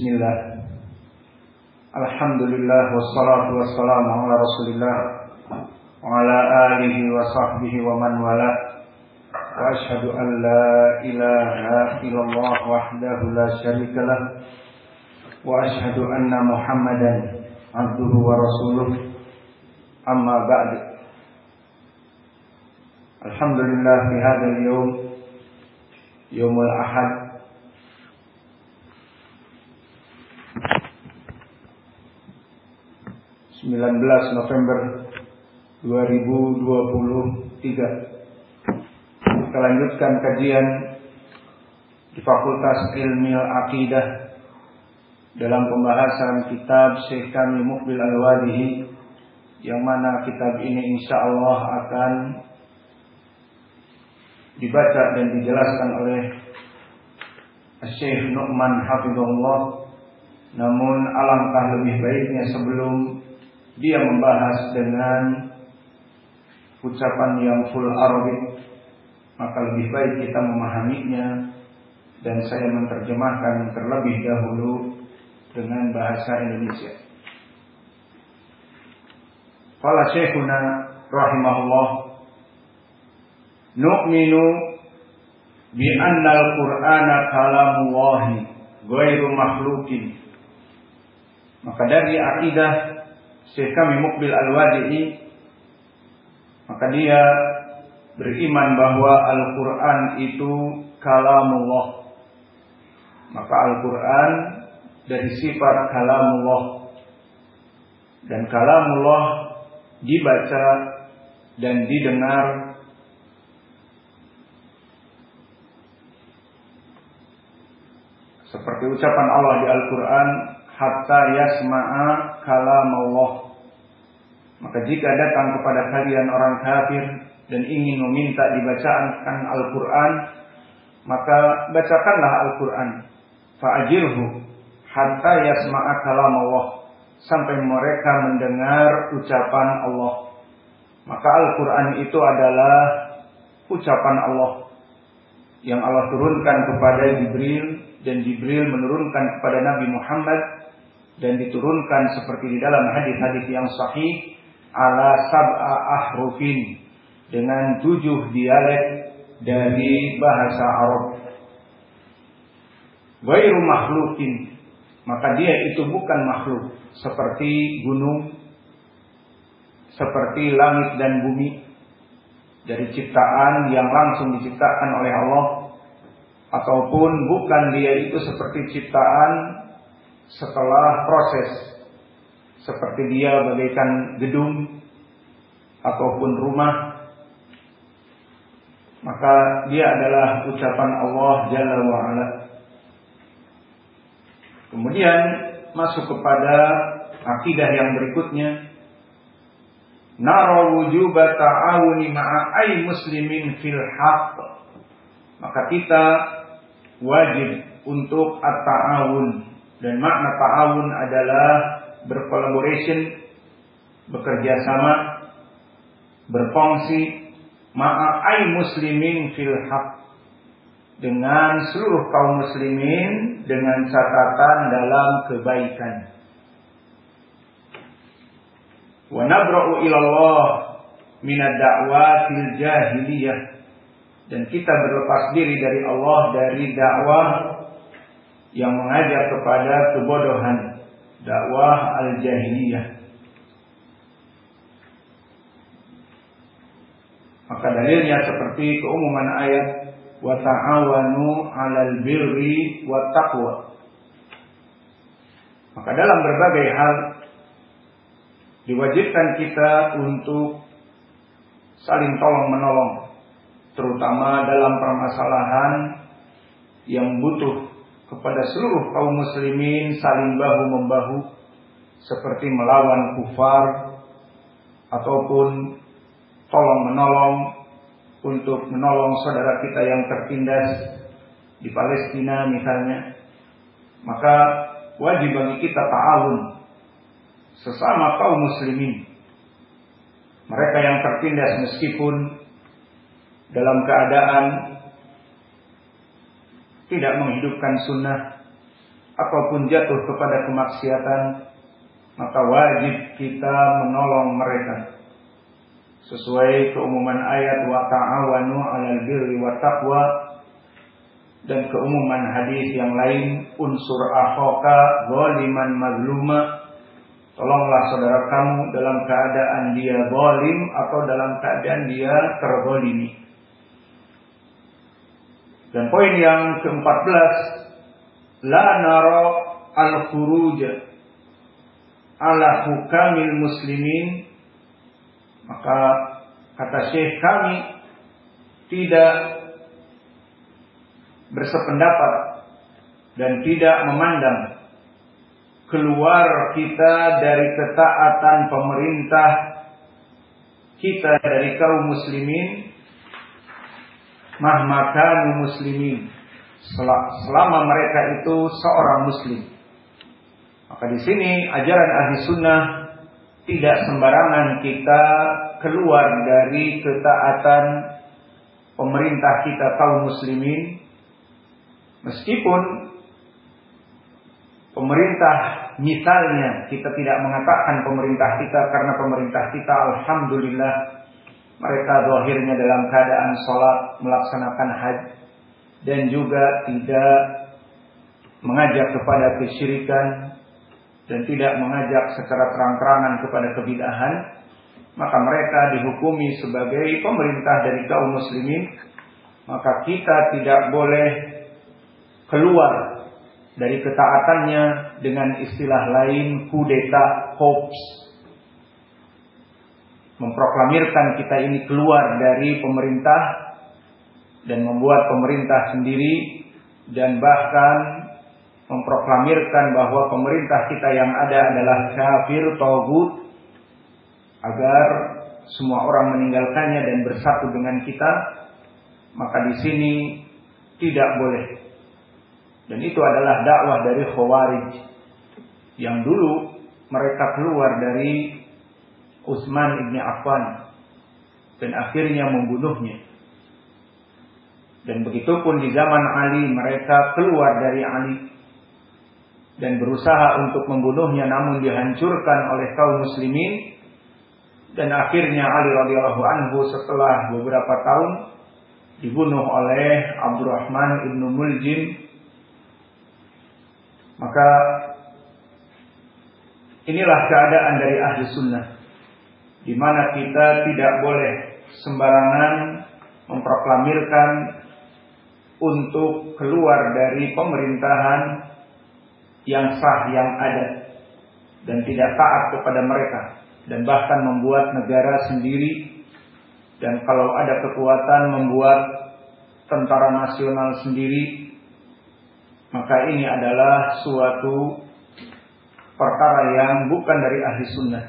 Bismillah. Alhamdulillah Wassalatu wassalamu ala rasulillah Wa ala alihi wa sahbihi wa man wala. Wa ashadu an la ilaha illallah wahdahu la sharika lah. Wa ashadu anna muhammadan abduhu wa rasuluh. Amma ba'd Alhamdulillah fi hadal yawm Yawmul ahad 19 November 2023 Kita lanjutkan kajian di Fakultas Ilmu Akidah dalam pembahasan kitab Syekh kami Mukbil Al-Wadihi yang mana kitab ini insya Allah akan dibaca dan dijelaskan oleh Syekh Nu'man Hafizullah. Namun alangkah lebih baiknya sebelum dia membahas dengan ucapan yang full Arabik maka lebih baik kita memahaminya dan saya menerjemahkan terlebih dahulu dengan bahasa Indonesia. Qala Syekhuna rahimahullah Nu'minu bi anna al-Qur'ana kalamullahi ghairu makhlukin. Maka dari akidah Syekh kami Mukbil Al-Wadi'i maka dia beriman bahwa Al-Qur'an itu kalamullah. Maka Al-Qur'an dari sifat kalamullah. Dan kalamullah dibaca dan didengar. Seperti ucapan Allah di Al-Qur'an hatta yasma'a kalam Allah. Maka jika datang kepada kalian orang kafir dan ingin meminta dibacakan Al-Quran, maka bacakanlah Al-Quran. Fa'ajirhu hatta yasma'a kalam Allah. Sampai mereka mendengar ucapan Allah. Maka Al-Quran itu adalah ucapan Allah. Yang Allah turunkan kepada Jibril. Dan Jibril menurunkan kepada Nabi Muhammad dan diturunkan seperti di dalam hadis-hadis yang sahih ala sab'a ahrufin dengan tujuh dialek dari bahasa Arab. Wairu makhlukin maka dia itu bukan makhluk seperti gunung, seperti langit dan bumi dari ciptaan yang langsung diciptakan oleh Allah ataupun bukan dia itu seperti ciptaan setelah proses seperti dia bagaikan gedung ataupun rumah maka dia adalah ucapan Allah Jalla wa ala. Kemudian masuk kepada akidah yang berikutnya. Nara wujuba ta'awuni ma'a muslimin fil haqq maka kita wajib untuk at-ta'awun dan makna ta'awun adalah berkolaborasi, bekerja sama, berfungsi ma'ai muslimin fil haq dengan seluruh kaum muslimin dengan catatan dalam kebaikan. Wa nabra'u ilallah minad da'watil jahiliyah dan kita berlepas diri dari Allah dari dakwah yang mengajak kepada kebodohan dakwah al-jahiliyah. Maka dalilnya seperti keumuman ayat wa ta'awanu 'alal birri wa taqwa. Maka dalam berbagai hal diwajibkan kita untuk saling tolong menolong terutama dalam permasalahan yang butuh kepada seluruh kaum muslimin saling bahu membahu seperti melawan kufar ataupun tolong menolong untuk menolong saudara kita yang tertindas di Palestina misalnya maka wajib bagi kita ta'awun sesama kaum muslimin mereka yang tertindas meskipun dalam keadaan tidak menghidupkan sunnah ataupun jatuh kepada kemaksiatan, maka wajib kita menolong mereka. Sesuai keumuman ayat wa ta'awanu 'alal birri wa taqwa dan keumuman hadis yang lain unsur akhaka zaliman mazluma tolonglah saudara kamu dalam keadaan dia zalim atau dalam keadaan dia terzalimi. Dan poin yang ke-14 la nara al-khuruj ala hukamil muslimin. Maka kata Syekh kami tidak bersependapat dan tidak memandang keluar kita dari ketaatan pemerintah kita dari kaum muslimin mahmakanu muslimin. Selama mereka itu seorang muslim. Maka di sini ajaran ahli sunnah tidak sembarangan kita keluar dari ketaatan pemerintah kita kaum muslimin. Meskipun pemerintah misalnya kita tidak mengatakan pemerintah kita karena pemerintah kita alhamdulillah mereka zahirnya dalam keadaan sholat melaksanakan haji dan juga tidak mengajak kepada kesyirikan dan tidak mengajak secara terang-terangan kepada kebidahan maka mereka dihukumi sebagai pemerintah dari kaum muslimin maka kita tidak boleh keluar dari ketaatannya dengan istilah lain kudeta hoax memproklamirkan kita ini keluar dari pemerintah dan membuat pemerintah sendiri dan bahkan memproklamirkan bahwa pemerintah kita yang ada adalah kafir togut agar semua orang meninggalkannya dan bersatu dengan kita maka di sini tidak boleh. Dan itu adalah dakwah dari Khawarij. Yang dulu mereka keluar dari Utsman ibn Affan dan akhirnya membunuhnya. Dan begitu pun di zaman Ali mereka keluar dari Ali dan berusaha untuk membunuhnya namun dihancurkan oleh kaum muslimin dan akhirnya Ali radhiyallahu anhu setelah beberapa tahun dibunuh oleh Abdurrahman ibnu Muljim maka inilah keadaan dari ahli sunnah. Di mana kita tidak boleh sembarangan memproklamirkan untuk keluar dari pemerintahan yang sah yang ada dan tidak taat kepada mereka dan bahkan membuat negara sendiri dan kalau ada kekuatan membuat tentara nasional sendiri maka ini adalah suatu perkara yang bukan dari ahli sunnah.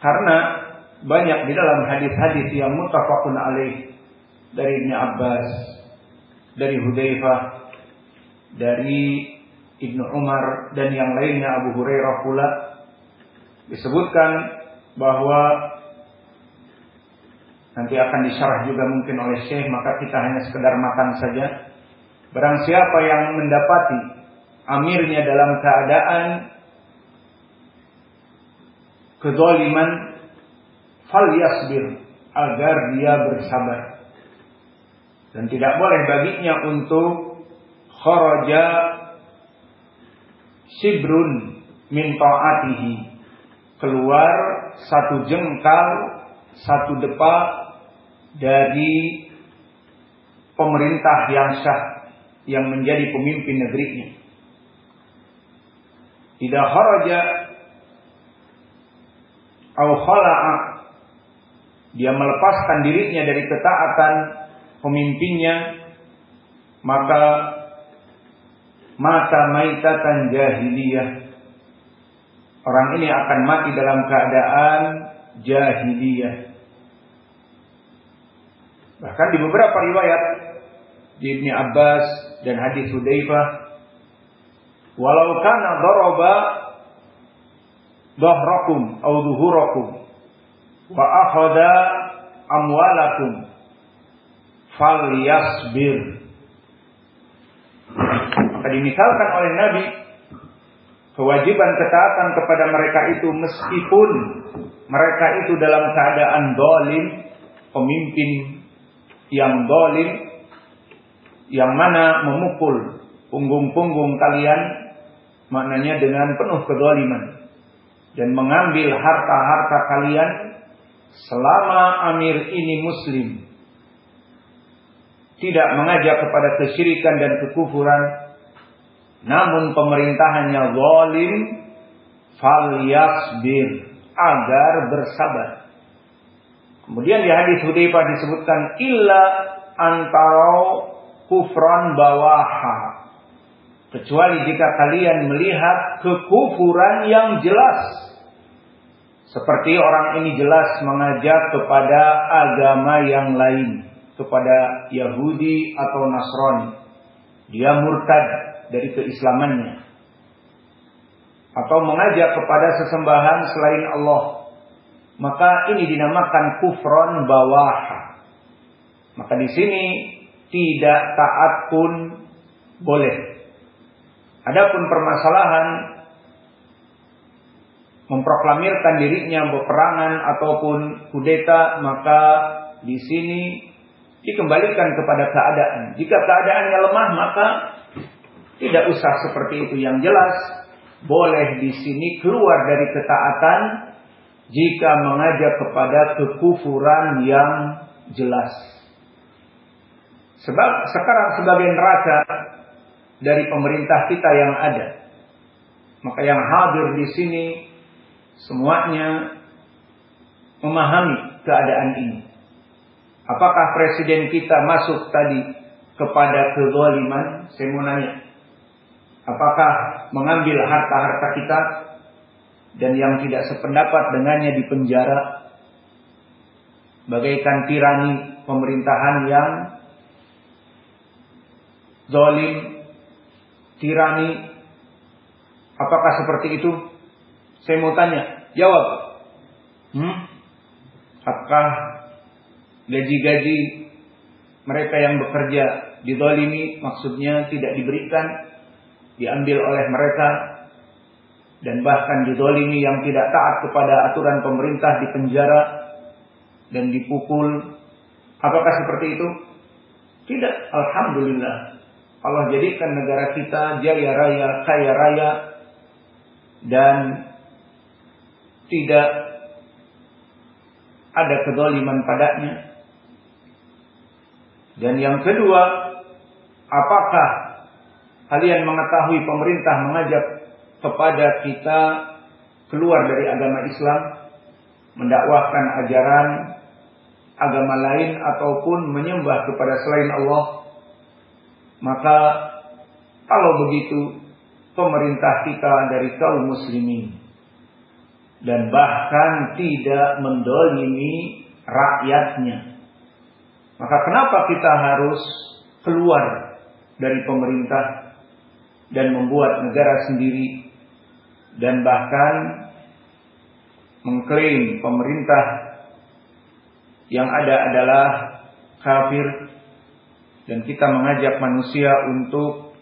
Karena banyak di dalam hadis-hadis yang mutafakun alaih. Dari Ibnu Abbas, dari Hudzaifah, dari Ibnu Umar dan yang lainnya Abu Hurairah pula. Disebutkan bahwa nanti akan disyarah juga mungkin oleh Syekh maka kita hanya sekedar makan saja. Barang siapa yang mendapati amirnya dalam keadaan kezaliman fal yasbir agar dia bersabar dan tidak boleh baginya untuk kharaja sibrun min ta'atihi keluar satu jengkal satu depa dari pemerintah yang sah yang menjadi pemimpin negerinya. Tidak kharaja au dia melepaskan dirinya dari ketaatan pemimpinnya maka mata maitatan jahiliyah. Orang ini akan mati dalam keadaan jahiliyah. Bahkan di beberapa riwayat di Ibni Abbas dan hadis Hudzaifah walau kana daraba dhahrakum aw dhuhurakum wa akhadha amwalakum falyasbir Maka dimisalkan oleh Nabi kewajiban ketaatan kepada mereka itu meskipun mereka itu dalam keadaan dolim, pemimpin yang dolim, yang mana memukul punggung-punggung kalian, maknanya dengan penuh kedoliman dan mengambil harta-harta kalian selama amir ini muslim. Tidak mengajak kepada kesyirikan dan kekufuran namun pemerintahannya zalim falyasbir agar bersabar. Kemudian di hadis Hudzaifah disebutkan illa antara kufran bawaha Kecuali jika kalian melihat kekufuran yang jelas. Seperti orang ini jelas mengajak kepada agama yang lain. Kepada Yahudi atau Nasrani. Dia murtad dari keislamannya. Atau mengajak kepada sesembahan selain Allah. Maka ini dinamakan kufron bawah. Maka di sini tidak taat pun boleh Adapun permasalahan memproklamirkan dirinya peperangan ataupun kudeta maka di sini dikembalikan kepada keadaan. Jika keadaannya lemah maka tidak usah seperti itu yang jelas. Boleh di sini keluar dari ketaatan jika mengajak kepada kekufuran yang jelas. Sebab sekarang sebagai neraka dari pemerintah kita yang ada. Maka yang hadir di sini semuanya memahami keadaan ini. Apakah presiden kita masuk tadi kepada kezaliman? Saya mau nanya. Apakah mengambil harta-harta kita dan yang tidak sependapat dengannya di penjara bagaikan tirani pemerintahan yang zalim tirani. Apakah seperti itu? Saya mau tanya, jawab. Hmm? Apakah gaji-gaji mereka yang bekerja di dolimi maksudnya tidak diberikan, diambil oleh mereka, dan bahkan didolimi yang tidak taat kepada aturan pemerintah di penjara dan dipukul. Apakah seperti itu? Tidak. Alhamdulillah. Allah jadikan negara kita jaya raya, kaya raya, dan tidak ada kedoliman padanya. Dan yang kedua, apakah kalian mengetahui pemerintah mengajak kepada kita keluar dari agama Islam, mendakwahkan ajaran agama lain ataupun menyembah kepada selain Allah maka kalau begitu pemerintah kita dari kaum muslimin dan bahkan tidak mendolimi rakyatnya. Maka kenapa kita harus keluar dari pemerintah dan membuat negara sendiri dan bahkan mengklaim pemerintah yang ada adalah kafir dan kita mengajak manusia untuk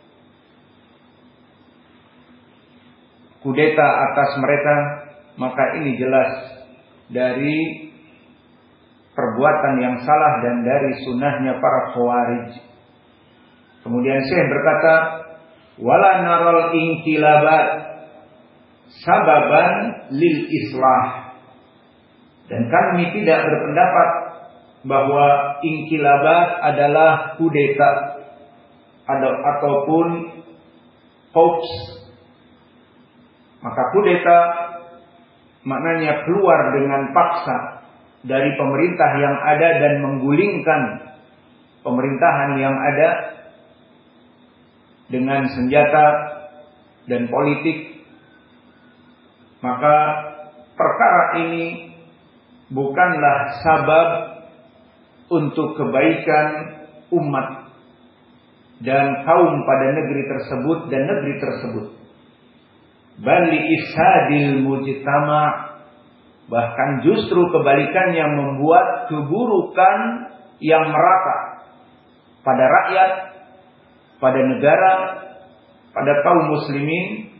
kudeta atas mereka, maka ini jelas dari perbuatan yang salah dan dari sunnahnya para khawarij. Kemudian Syekh berkata, wala naral inkilabat sababan lil islah. Dan kami tidak berpendapat bahwa inkilabat adalah kudeta ada ataupun hoax. Maka kudeta maknanya keluar dengan paksa dari pemerintah yang ada dan menggulingkan pemerintahan yang ada dengan senjata dan politik. Maka perkara ini bukanlah sabab untuk kebaikan umat dan kaum pada negeri tersebut dan negeri tersebut. Bali ishadil mujtama bahkan justru kebalikannya membuat keburukan yang merata pada rakyat, pada negara pada kaum muslimin,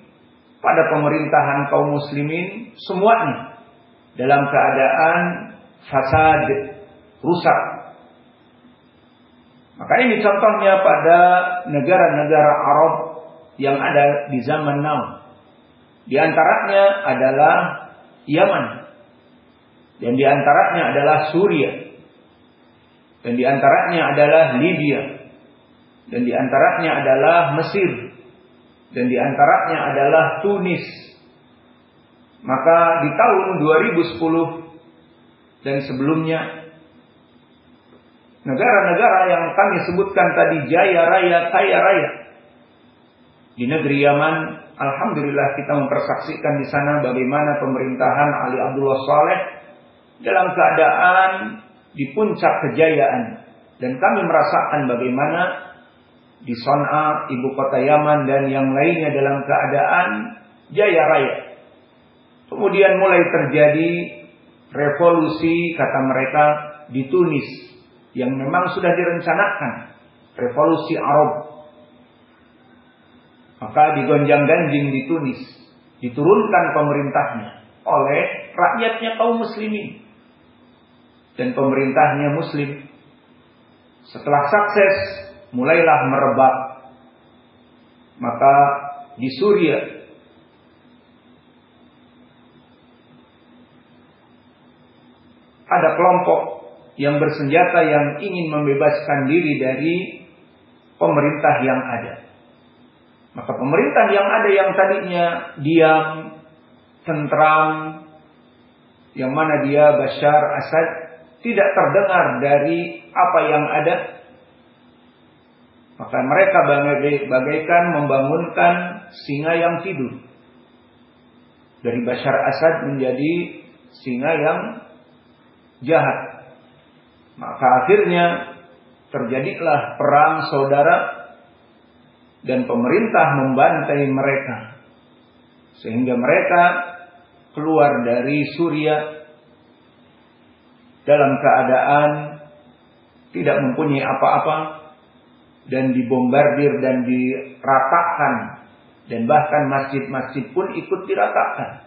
pada pemerintahan kaum muslimin, semuanya dalam keadaan fasad, rusak. Maka ini contohnya pada negara-negara Arab yang ada di zaman now. Di antaranya adalah Yaman. Dan di antaranya adalah Suriah. Dan di antaranya adalah Libya. Dan di antaranya adalah Mesir. Dan di antaranya adalah Tunis. Maka di tahun 2010 dan sebelumnya negara-negara yang kami sebutkan tadi jaya raya, kaya raya. Di negeri Yaman, alhamdulillah kita mempersaksikan di sana bagaimana pemerintahan Ali Abdullah Saleh dalam keadaan di puncak kejayaan dan kami merasakan bagaimana di Son'a, ibu kota Yaman dan yang lainnya dalam keadaan jaya raya. Kemudian mulai terjadi revolusi kata mereka di Tunis yang memang sudah direncanakan revolusi Arab. Maka digonjang-ganjing di Tunis, diturunkan pemerintahnya oleh rakyatnya kaum muslimin dan pemerintahnya muslim. Setelah sukses, mulailah merebak. Maka di Suriah ada kelompok yang bersenjata yang ingin membebaskan diri dari pemerintah yang ada. Maka pemerintah yang ada yang tadinya diam, tentram, yang mana dia Bashar Assad tidak terdengar dari apa yang ada, maka mereka bagaikan membangunkan singa yang tidur. Dari Bashar Asad menjadi singa yang jahat. Maka akhirnya terjadilah perang saudara dan pemerintah membantai mereka. Sehingga mereka keluar dari Suriah dalam keadaan tidak mempunyai apa-apa dan dibombardir dan diratakan dan bahkan masjid-masjid pun ikut diratakan.